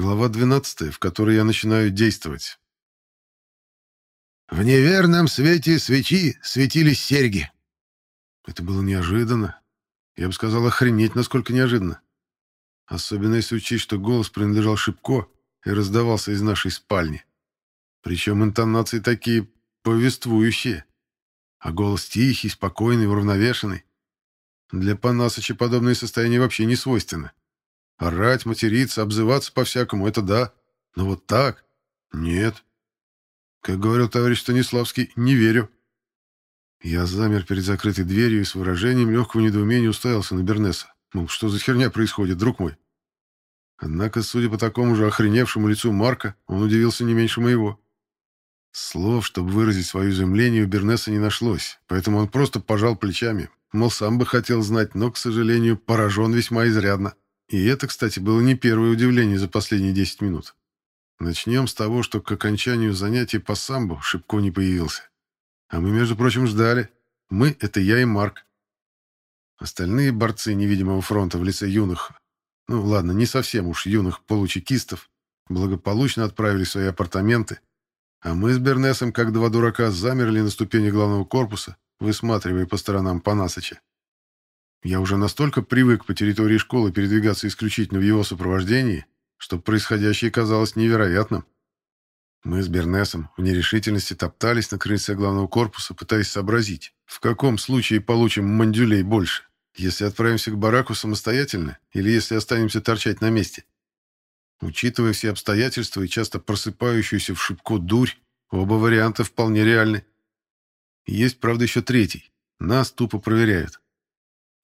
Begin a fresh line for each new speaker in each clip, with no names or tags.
Глава 12, в которой я начинаю действовать.
В неверном свете свечи светились серьги.
Это было неожиданно. Я бы сказал, охренеть, насколько неожиданно. Особенно если учесть, что голос принадлежал Шипко и раздавался из нашей спальни. Причем интонации такие повествующие. А голос тихий, спокойный, уравновешенный. Для Панасыча подобное состояние вообще не свойственно. Орать, материться, обзываться по-всякому — это да. Но вот так? Нет. Как говорил товарищ Станиславский, не верю. Я замер перед закрытой дверью и с выражением легкого недоумения уставился на Бернеса. Мол, что за херня происходит, друг мой? Однако, судя по такому же охреневшему лицу Марка, он удивился не меньше моего. Слов, чтобы выразить свое изумление, у Бернеса не нашлось, поэтому он просто пожал плечами. Мол, сам бы хотел знать, но, к сожалению, поражен весьма изрядно. И это, кстати, было не первое удивление за последние 10 минут. Начнем с того, что к окончанию занятий по самбо Шипко не появился. А мы, между прочим, ждали. Мы — это я и Марк. Остальные борцы невидимого фронта в лице юных, ну ладно, не совсем уж юных получекистов, благополучно отправили свои апартаменты, а мы с Бернесом, как два дурака, замерли на ступени главного корпуса, высматривая по сторонам Панасыча. Я уже настолько привык по территории школы передвигаться исключительно в его сопровождении, что происходящее казалось невероятным. Мы с Бернесом в нерешительности топтались на крыльце главного корпуса, пытаясь сообразить, в каком случае получим мандюлей больше, если отправимся к бараку самостоятельно или если останемся торчать на месте. Учитывая все обстоятельства и часто просыпающуюся в шибко дурь, оба варианта вполне реальны. Есть, правда, еще третий. Нас тупо проверяют.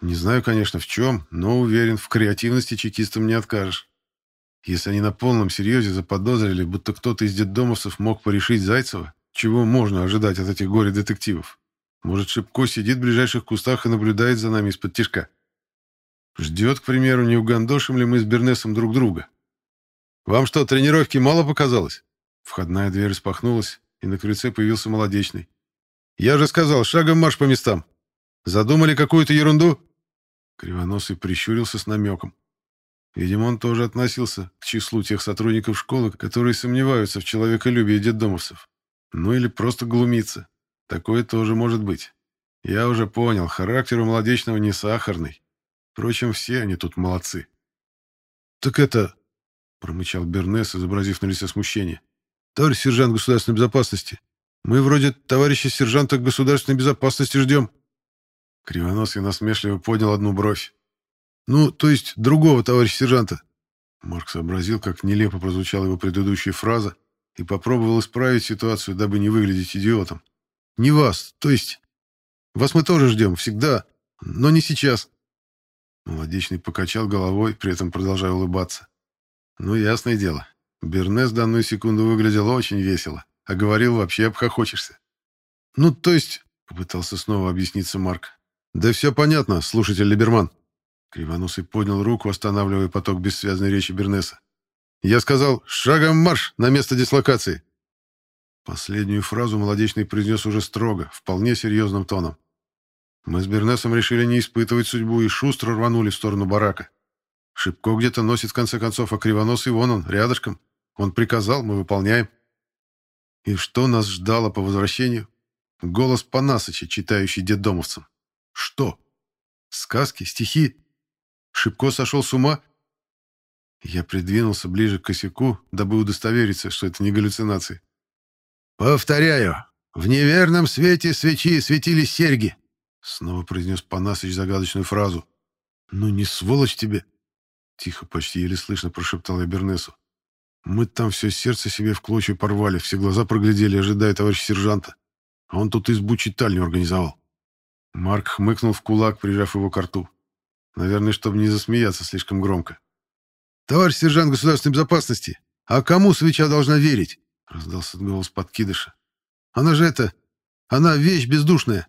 Не знаю, конечно, в чем, но уверен, в креативности чекистам не откажешь. Если они на полном серьезе заподозрили, будто кто-то из детдомовцев мог порешить Зайцева, чего можно ожидать от этих горе-детективов? Может, Шипко сидит в ближайших кустах и наблюдает за нами из-под тишка? Ждет, к примеру, не угандошим ли мы с Бернесом друг друга? «Вам что, тренировки мало показалось?» Входная дверь распахнулась, и на крыльце появился молодечный. «Я же сказал, шагом марш по местам. Задумали какую-то ерунду?» Кривоносый прищурился с намеком. Видимо, он тоже относился к числу тех сотрудников школы, которые сомневаются в человеколюбии детдомовцев. Ну или просто глумиться. Такое тоже может быть. Я уже понял, характер у молодечного не сахарный. Впрочем, все они тут молодцы. «Так это...» — промычал Бернес, изобразив на лице смущение. «Товарищ сержант государственной безопасности, мы вроде товарища сержанта государственной безопасности ждем». Кривоносый насмешливо поднял одну бровь. «Ну, то есть другого товарища сержанта». Марк сообразил, как нелепо прозвучала его предыдущая фраза, и попробовал исправить ситуацию, дабы не выглядеть идиотом. «Не вас, то есть... Вас мы тоже ждем, всегда, но не сейчас». Молодечный покачал головой, при этом продолжая улыбаться. «Ну, ясное дело. Бернес данную секунду выглядел очень весело, а говорил вообще обхохочешься». «Ну, то есть...» — попытался снова объясниться Марк. «Да все понятно, слушатель Либерман». Кривоносый поднял руку, останавливая поток бессвязной речи Бернеса. «Я сказал, шагом марш на место дислокации!» Последнюю фразу Молодечный произнес уже строго, вполне серьезным тоном. Мы с Бернесом решили не испытывать судьбу и шустро рванули в сторону барака. Шипко где-то носит, в конце концов, а Кривоносый вон он, рядышком. Он приказал, мы выполняем. И что нас ждало по возвращению? Голос Панасыча, читающий детдомовцам. Что? Сказки? Стихи? Шибко сошел с ума? Я придвинулся ближе к косяку, дабы удостовериться, что это не галлюцинации.
«Повторяю, в неверном свете свечи светились серьги», —
снова произнес Панасыч загадочную фразу. «Ну не сволочь тебе!» — тихо, почти еле слышно прошептал я Бернесу. «Мы там все сердце себе в клочья порвали, все глаза проглядели, ожидая товарища сержанта. А он тут избу читальню организовал. Марк хмыкнул в кулак, прижав его к рту. Наверное, чтобы не засмеяться слишком громко.
«Товарищ сержант государственной безопасности, а кому свеча должна верить?» — раздался голос подкидыша. «Она же это... Она вещь бездушная.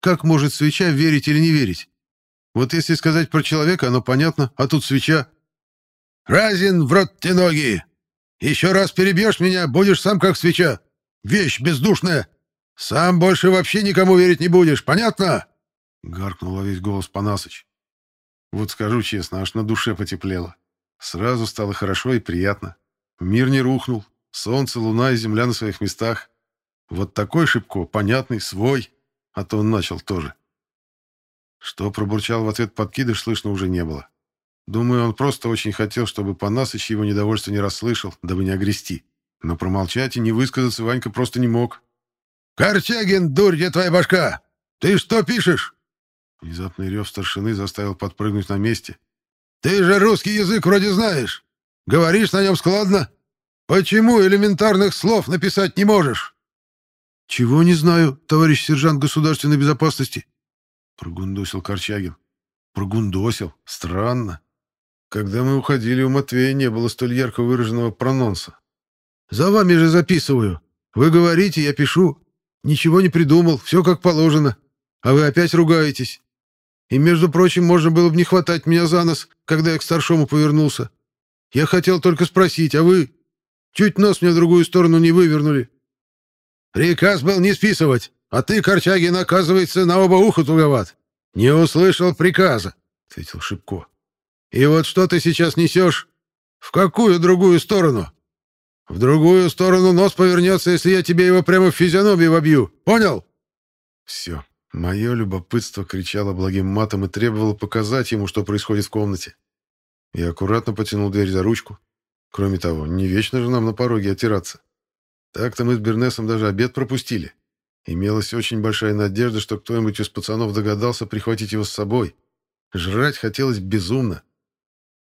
Как может свеча верить или не верить? Вот если сказать про человека, оно понятно, а тут свеча...» «Разин в рот те ноги! Еще раз перебьешь меня, будешь сам как свеча. Вещь бездушная!» «Сам больше вообще никому верить не будешь, понятно?»
Гаркнул весь голос Панасыч. Вот скажу честно, аж на душе потеплело. Сразу стало хорошо и приятно. Мир не рухнул. Солнце, луна и земля на своих местах. Вот такой Шибко, понятный, свой. А то он начал тоже. Что пробурчал в ответ подкидыш, слышно уже не было. Думаю, он просто очень хотел, чтобы Панасыч его недовольство не расслышал, дабы не огрести. Но промолчать и не высказаться Ванька просто не мог.
«Корчагин, дурья твоя башка! Ты что пишешь?»
Внезапный рев старшины заставил подпрыгнуть на месте.
«Ты же русский язык вроде знаешь. Говоришь на нем складно. Почему элементарных слов написать не можешь?»
«Чего не знаю, товарищ сержант государственной безопасности?» Прогундосил Корчагин. Прогундосил? Странно. Когда мы уходили, у Матвея не было столь ярко выраженного прононса.
«За вами же записываю. Вы говорите, я пишу. Ничего не придумал, все как положено. А вы опять ругаетесь. И, между прочим, можно было бы не хватать меня за нос, когда я к старшому повернулся. Я хотел только спросить, а вы чуть нос мне в другую сторону не вывернули. Приказ был не списывать, а ты, Корчагин, оказывается, на оба уха туговат. Не услышал приказа, — ответил Шипко. И вот что ты сейчас несешь? В какую другую сторону? В другую сторону нос повернется, если я тебе его прямо в физиономию вобью. Понял?
Все. Мое любопытство кричало благим матом и требовало показать ему, что происходит в комнате. Я аккуратно потянул дверь за ручку. Кроме того, не вечно же нам на пороге отираться. Так-то мы с Бернесом даже обед пропустили. Имелась очень большая надежда, что кто-нибудь из пацанов догадался прихватить его с собой. Жрать хотелось безумно.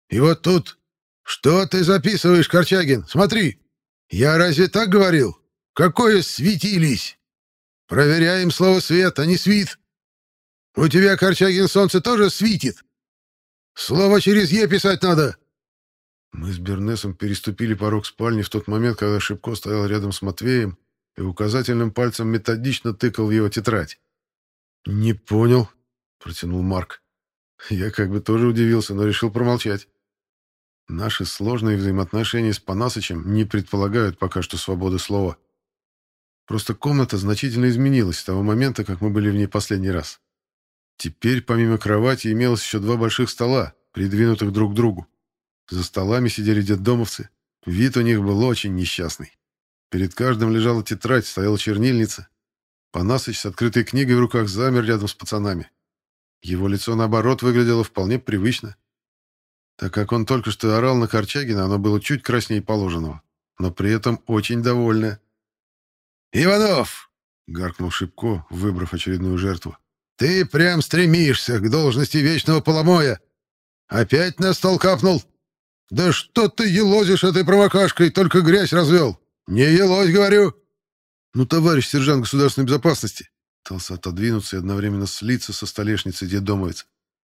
«И вот тут... Что ты записываешь, Корчагин? Смотри! Я разве так говорил? Какое светились!» Проверяем слово «свет», а не «свит». У тебя, Корчагин, солнце тоже светит. Слово через «е» писать надо.
Мы с Бернесом переступили порог спальни в тот момент, когда Шипко стоял рядом с Матвеем и указательным пальцем методично тыкал в его тетрадь. «Не понял», — протянул Марк. Я как бы тоже удивился, но решил промолчать. Наши сложные взаимоотношения с Панасычем не предполагают пока что свободы слова. Просто комната значительно изменилась с того момента, как мы были в ней последний раз. Теперь помимо кровати имелось еще два больших стола, придвинутых друг к другу. За столами сидели детдомовцы. Вид у них был очень несчастный. Перед каждым лежала тетрадь, стояла чернильница. Панасыч с открытой книгой в руках замер рядом с пацанами. Его лицо, наоборот, выглядело вполне привычно. Так как он только что орал на Корчагина, оно было чуть краснее положенного, но при этом очень довольное.
«Иванов!» — гаркнул Шипко, выбрав очередную жертву. «Ты прям стремишься к должности вечного поломоя. Опять на стол капнул? Да что ты елозишь этой промокашкой, только грязь развел. Не елозь, говорю!»
«Ну, товарищ сержант государственной безопасности!» Пытался отодвинуться и одновременно слиться со столешницей детдомовец.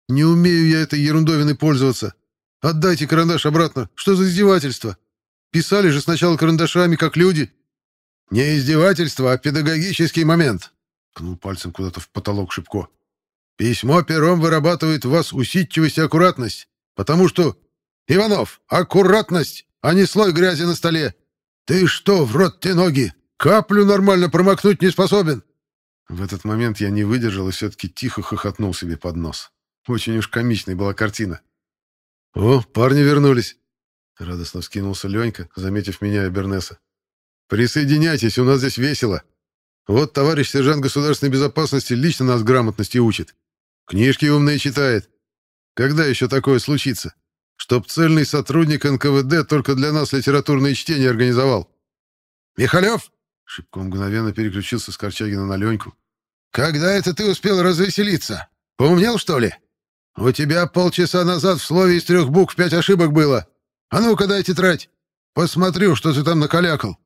«Не умею я этой ерундовиной пользоваться. Отдайте карандаш обратно. Что за издевательство? Писали же сначала карандашами, как люди».
«Не издевательство, а педагогический момент», — ткнул пальцем куда-то в потолок Шипко. «Письмо пером вырабатывает в вас усидчивость и аккуратность, потому что... Иванов, аккуратность, а не слой грязи на столе. Ты что, в рот те ноги? Каплю нормально промокнуть не способен?»
В этот момент я не выдержал и все-таки тихо хохотнул себе под нос. Очень уж комичной была картина. «О, парни вернулись!» Радостно вскинулся Ленька, заметив меня и Бернеса. Присоединяйтесь, у нас здесь весело. Вот товарищ сержант государственной безопасности лично нас грамотности учит. Книжки умные читает. Когда еще такое случится? Чтоб цельный сотрудник НКВД только для нас литературное чтение организовал.
«Михалев!»
— Шибко мгновенно переключился с Корчагина на Леньку.
«Когда это ты успел развеселиться? Поумнел, что ли? У тебя полчаса назад в слове из трех букв пять ошибок было. А ну-ка дай тетрадь. Посмотрю, что ты там накалякал».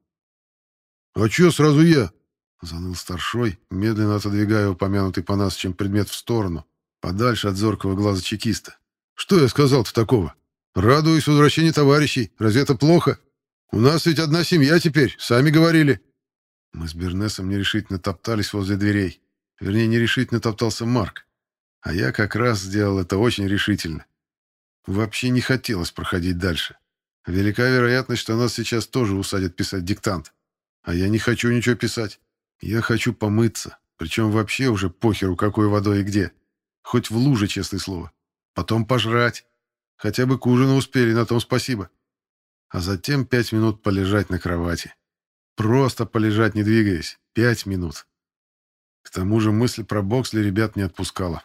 «А чё сразу я?» — заныл старшой, медленно отодвигая упомянутый по нас чем предмет в сторону, подальше от зоркого глаза чекиста. «Что я сказал-то такого? Радуюсь возвращению товарищей. Разве это плохо? У нас ведь одна семья теперь, сами говорили». Мы с Бернесом нерешительно топтались возле дверей. Вернее, нерешительно топтался Марк. А я как раз сделал это очень решительно. Вообще не хотелось проходить дальше. Велика вероятность, что нас сейчас тоже усадят писать диктант. А я не хочу ничего писать. Я хочу помыться. Причем вообще уже похеру, какой водой и где. Хоть в луже, честное слово. Потом пожрать. Хотя бы к ужину успели, на том спасибо. а затем пять минут полежать на кровати. Просто полежать, не двигаясь. Пять минут. К тому же мысль про Боксли ребят не отпускала.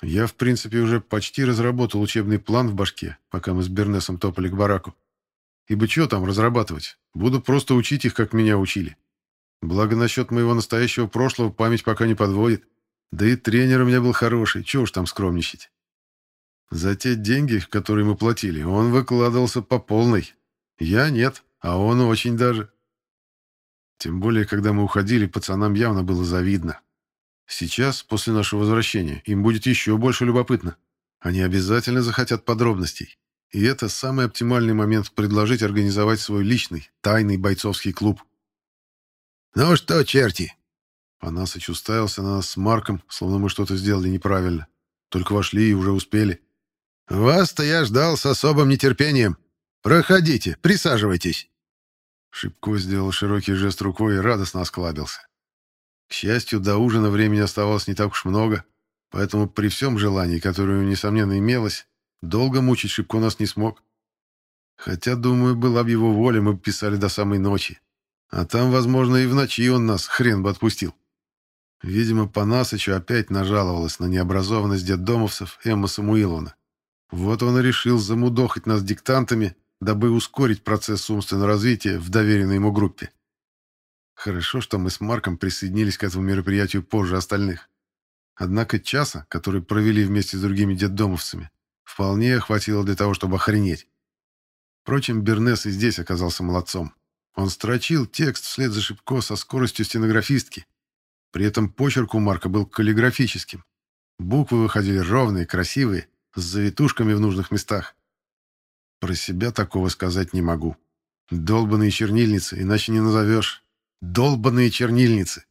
Я, в принципе, уже почти разработал учебный план в башке, пока мы с Бернесом топали к бараку. Ибо что там разрабатывать? Буду просто учить их, как меня учили. Благо, насчет моего настоящего прошлого память пока не подводит. Да и тренер у меня был хороший, чего уж там скромничать. За те деньги, которые мы платили, он выкладывался по полной. Я нет, а он очень даже. Тем более, когда мы уходили, пацанам явно было завидно. Сейчас, после нашего возвращения, им будет еще больше любопытно. Они обязательно захотят подробностей. И это самый оптимальный момент предложить организовать свой личный, тайный бойцовский клуб.
«Ну что, черти?»
Панасыч уставился на нас с Марком, словно мы что-то сделали неправильно. Только вошли и уже успели.
«Вас-то я ждал с особым нетерпением. Проходите, присаживайтесь».
Шипко сделал широкий жест рукой и радостно осклабился. К счастью, до ужина времени оставалось не так уж много, поэтому при всем желании, которое, несомненно, имелось, долго мучить Шипко нас не смог. Хотя, думаю, была бы его воля, мы бы писали до самой ночи. А там, возможно, и в ночи он нас хрен бы отпустил. Видимо, по Насычу опять нажаловалась на необразованность детдомовцев Эмма Самуиловна. Вот он и решил замудохать нас диктантами, дабы ускорить процесс умственного развития в доверенной ему группе. Хорошо, что мы с Марком присоединились к этому мероприятию позже остальных. Однако часа, который провели вместе с другими детдомовцами, вполне хватило для того, чтобы охренеть. Впрочем, Бернес и здесь оказался молодцом. Он строчил текст вслед за Шипко со скоростью стенографистки. При этом почерк у Марка был каллиграфическим. Буквы выходили ровные, красивые, с завитушками в нужных местах. Про себя такого сказать не могу. Долбаные чернильницы, иначе не назовешь. Долбаные чернильницы.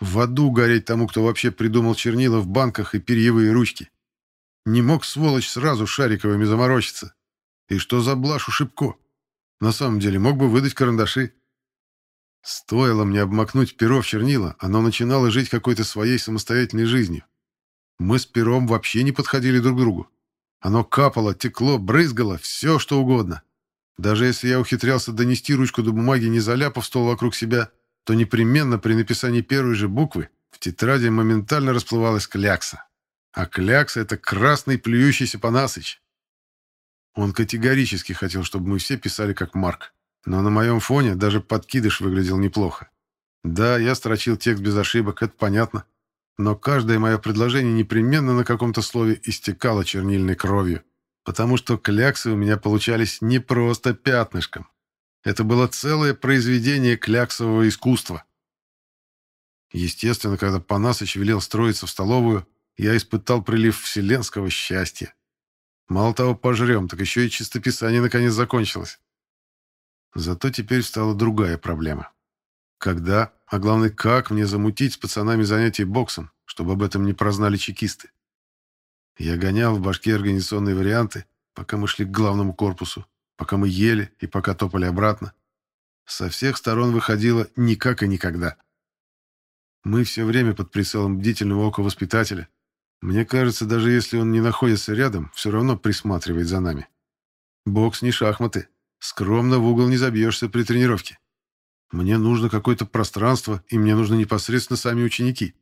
В аду гореть тому, кто вообще придумал чернила в банках и перьевые ручки. Не мог, сволочь, сразу шариковыми заморочиться. И что за блажь у Шибко? На самом деле, мог бы выдать карандаши. Стоило мне обмакнуть перо в чернила, оно начинало жить какой-то своей самостоятельной жизнью. Мы с пером вообще не подходили друг к другу. Оно капало, текло, брызгало, все что угодно. Даже если я ухитрялся донести ручку до бумаги, не заляпав стол вокруг себя, то непременно при написании первой же буквы в тетради моментально расплывалась клякса. А клякса — это красный плюющийся Панасыч. Он категорически хотел, чтобы мы все писали как Марк. Но на моем фоне даже подкидыш выглядел неплохо. Да, я строчил текст без ошибок, это понятно. Но каждое мое предложение непременно на каком-то слове истекало чернильной кровью, потому что кляксы у меня получались не просто пятнышком, это было целое произведение кляксового искусства. Естественно, когда Панасыч велел строиться в столовую, я испытал прилив вселенского счастья. Мало того, пожрем, так еще и чистописание наконец закончилось. Зато теперь стала другая проблема. Когда, а главное, как мне замутить с пацанами занятия боксом, чтобы об этом не прознали чекисты? Я гонял в башке организационные варианты, пока мы шли к главному корпусу пока мы ели и пока топали обратно. Со всех сторон выходило никак и никогда. Мы все время под прицелом бдительного ока воспитателя. Мне кажется, даже если он не находится рядом, все равно присматривает за нами. Бокс не шахматы. Скромно в угол не забьешься при тренировке. Мне нужно какое-то пространство, и мне нужны непосредственно сами ученики.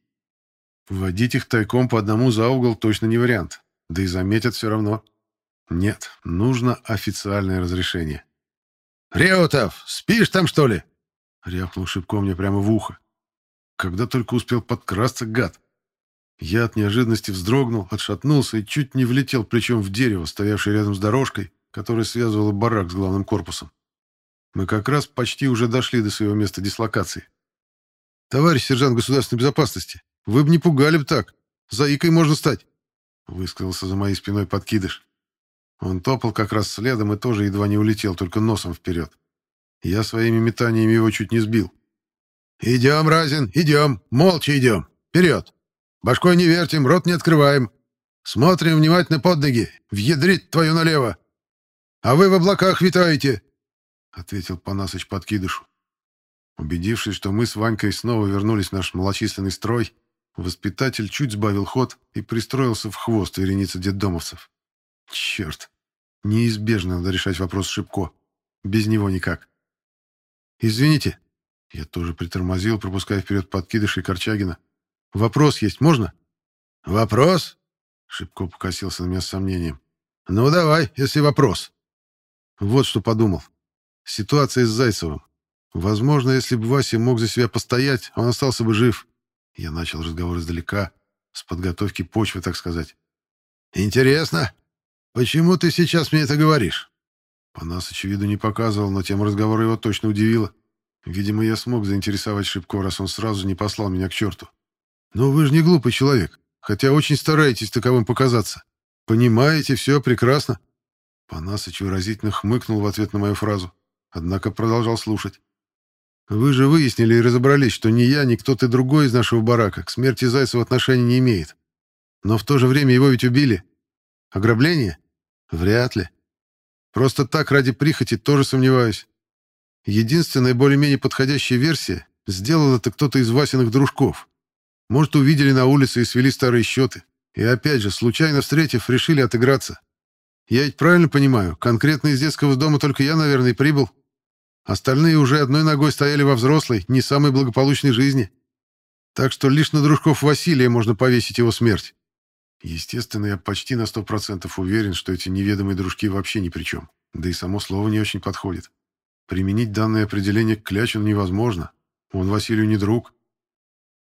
Вводить их тайком по одному за угол точно не вариант. Да и заметят все равно. Нет, нужно официальное разрешение.
«Реутов, спишь там, что ли?»
— рявкнул Шибко мне прямо в ухо. Когда только успел подкрасться, гад. Я от неожиданности вздрогнул, отшатнулся и чуть не влетел плечом в дерево, стоявшее рядом с дорожкой, которая связывала барак с главным корпусом. Мы как раз почти уже дошли до своего места дислокации. «Товарищ сержант государственной безопасности, вы бы не пугали бы так. Заикой можно стать», — высказался за моей спиной подкидыш. Он топал как раз следом и тоже едва не улетел, только носом вперед. Я своими метаниями его чуть не сбил.
«Идем, Разин, идем, молча идем. Вперед! Башкой не вертим, рот не открываем. Смотрим внимательно под ноги, въедрить твою налево. А вы в облаках витаете!» — ответил Панасыч подкидышу.
Убедившись, что мы с Ванькой снова вернулись в наш малочисленный строй, воспитатель чуть сбавил ход и пристроился в хвост вереницы детдомовцев. Черт! Неизбежно надо решать вопрос Шибко.
Без него никак. «Извините». Я тоже притормозил, пропуская вперед подкидыша и Корчагина. «Вопрос есть, можно?»
«Вопрос?» Шибко покосился на меня с сомнением. «Ну, давай, если вопрос».
Вот что подумал. Ситуация с Зайцевым. Возможно, если бы Вася мог за себя постоять, он остался бы жив. Я начал разговор издалека, с подготовки почвы, так сказать.
«Интересно. Почему ты сейчас мне это говоришь?»
Панас, очевидно, не показывал, но тема разговора его точно удивила. Видимо, я смог заинтересовать Шибко, раз он сразу не послал меня к черту. «Но вы же не глупый человек, хотя очень стараетесь таковым показаться. Понимаете, все прекрасно». Панасыч выразительно хмыкнул в ответ на мою фразу, однако продолжал слушать. «Вы же выяснили и разобрались, что ни я, ни кто-то другой из нашего барака к смерти Зайцева отношения не имеет. Но в то же время его ведь убили. Ограбление? Вряд ли. Просто так ради прихоти тоже сомневаюсь. Единственная более-менее подходящая версия — сделал это кто-то из Васиных дружков. Может, увидели на улице и свели старые счеты. И опять же, случайно встретив, решили отыграться. Я ведь правильно понимаю, конкретно из детского дома только я, наверное, прибыл. Остальные уже одной ногой стояли во взрослой, не самой благополучной жизни. Так что лишь на дружков Василия можно повесить его смерть. Естественно, я почти на сто процентов уверен, что эти неведомые дружки вообще ни при чем. Да и само слово не очень подходит. Применить данное определение к Клячину невозможно. Он Василию не друг.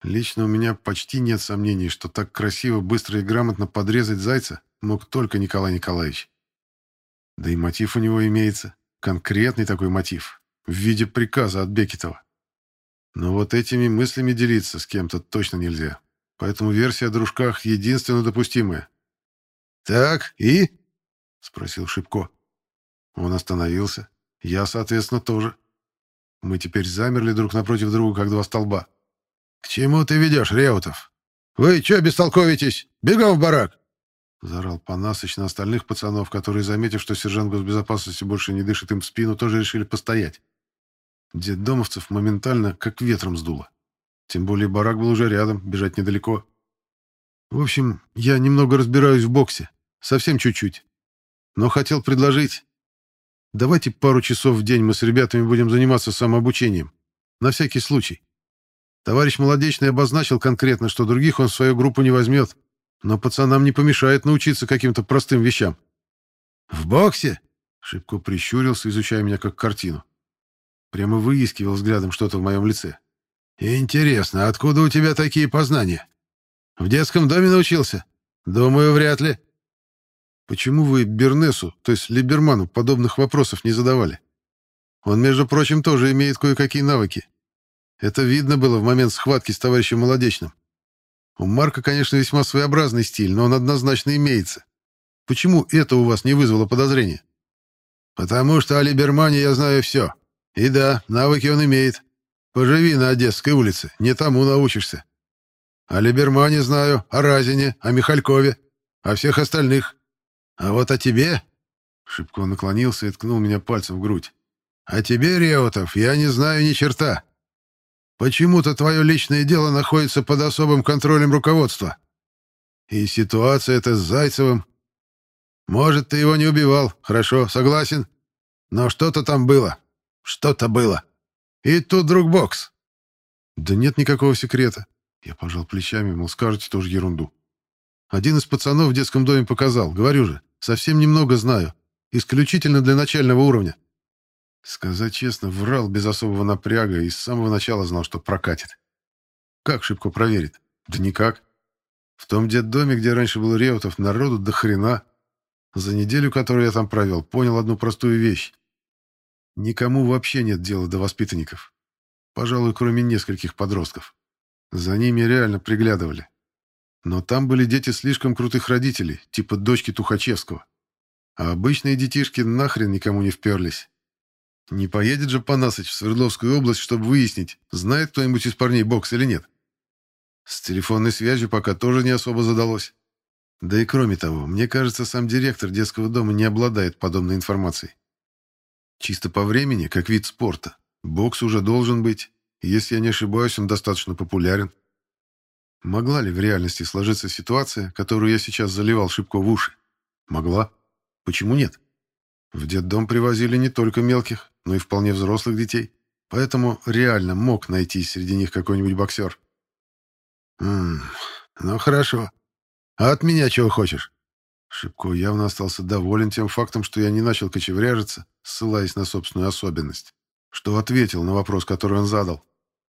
Лично у меня почти нет сомнений, что так красиво, быстро и грамотно подрезать зайца мог только Николай Николаевич. Да и мотив у него имеется. Конкретный такой мотив. В виде приказа от Бекетова. Но вот этими мыслями делиться с кем-то точно нельзя. Поэтому версия о дружках единственно допустимая.
«Так, и?»
— спросил Шипко. Он остановился. Я, соответственно, тоже. Мы теперь замерли друг напротив друга, как два столба.
«К чему ты ведешь, Реутов? Вы что бестолковитесь? Бегом в барак!»
Заорал Панасыч на остальных пацанов, которые, заметив, что сержант госбезопасности больше не дышит им в спину, тоже решили постоять. Детдомовцев моментально как ветром сдуло. Тем более барак был уже рядом, бежать недалеко. В общем, я немного разбираюсь в боксе. Совсем чуть-чуть. Но хотел предложить... Давайте пару часов в день мы с ребятами будем заниматься самообучением. На всякий случай. Товарищ Молодечный обозначил конкретно, что других он в свою группу не возьмет. Но пацанам не помешает научиться каким-то простым вещам.
«В боксе?»
— Шибко прищурился, изучая меня как картину. Прямо выискивал взглядом что-то в моем лице.
«Интересно, откуда у тебя такие познания? В детском доме научился? Думаю, вряд ли».
«Почему вы Бернесу, то есть Либерману, подобных вопросов не задавали? Он, между прочим, тоже имеет кое-какие навыки. Это видно было в момент схватки с товарищем Молодечным. У Марка, конечно, весьма своеобразный стиль, но он однозначно имеется. Почему это у вас не вызвало подозрения?»
«Потому что о Либермане я знаю все. И да, навыки он имеет. Поживи на Одесской улице, не тому научишься. О Либермане знаю, о Разине, о Михалькове, о всех остальных. А вот о тебе...»
Шибко наклонился и ткнул меня пальцем в грудь.
«О тебе, Реутов, я не знаю ни черта. Почему-то твое личное дело находится под особым контролем руководства. И ситуация эта с Зайцевым. Может, ты его не убивал, хорошо, согласен. Но что-то там было. Что-то было. И тут друг бокс.
Да нет никакого секрета. Я пожал плечами, мол, скажете тоже ерунду. Один из пацанов в детском доме показал, говорю же, совсем немного знаю. Исключительно для начального уровня. Сказать честно, врал без особого напряга и с самого начала знал, что прокатит. Как шибко проверит? Да никак. В том детдоме, где раньше был Реутов, народу до хрена. За неделю, которую я там провел, понял одну простую вещь. Никому вообще нет дела до воспитанников. Пожалуй, кроме нескольких подростков. За ними реально приглядывали. Но там были дети слишком крутых родителей, типа дочки Тухачевского. А обычные детишки нахрен никому не вперлись. Не поедет же Панасыч в Свердловскую область, чтобы выяснить, знает кто-нибудь из парней бокс или нет. С телефонной связью пока тоже не особо задалось. Да и кроме того, мне кажется, сам директор детского дома не обладает подобной информацией. Чисто по времени, как вид спорта. Бокс уже должен быть. Если я не ошибаюсь, он достаточно популярен. Могла ли в реальности сложиться ситуация, которую я сейчас заливал шибко в уши? Могла. Почему нет? В детдом привозили не только мелких,
но и вполне взрослых детей. Поэтому реально мог найти среди них какой-нибудь боксер.
«Ммм, ну хорошо. А от меня чего хочешь?»
Шипко явно остался доволен тем фактом, что я не начал кочевряжиться, ссылаясь на собственную особенность, что ответил на вопрос, который он задал.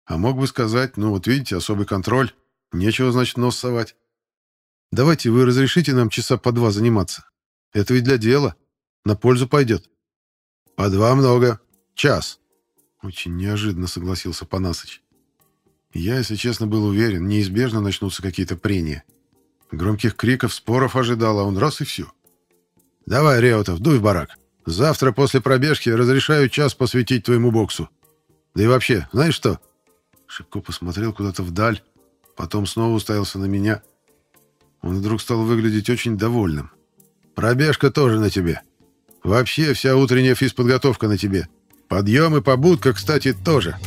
А мог бы сказать, ну вот видите, особый контроль, нечего, значит, нос совать. Давайте вы разрешите нам часа по два заниматься. Это ведь для дела. На пользу пойдет.
По два много. Час.
Очень неожиданно согласился Панасыч. Я, если честно, был уверен, неизбежно начнутся какие-то прения. Громких криков, споров ожидал, а он раз и все.
«Давай, Реутов, дуй в барак. Завтра после пробежки разрешаю час посвятить твоему боксу. Да и вообще, знаешь что?»
Шипко посмотрел куда-то вдаль, потом снова уставился на меня. Он вдруг стал выглядеть очень довольным.
«Пробежка тоже на тебе. Вообще вся утренняя физподготовка на тебе. Подъем и побудка, кстати, тоже».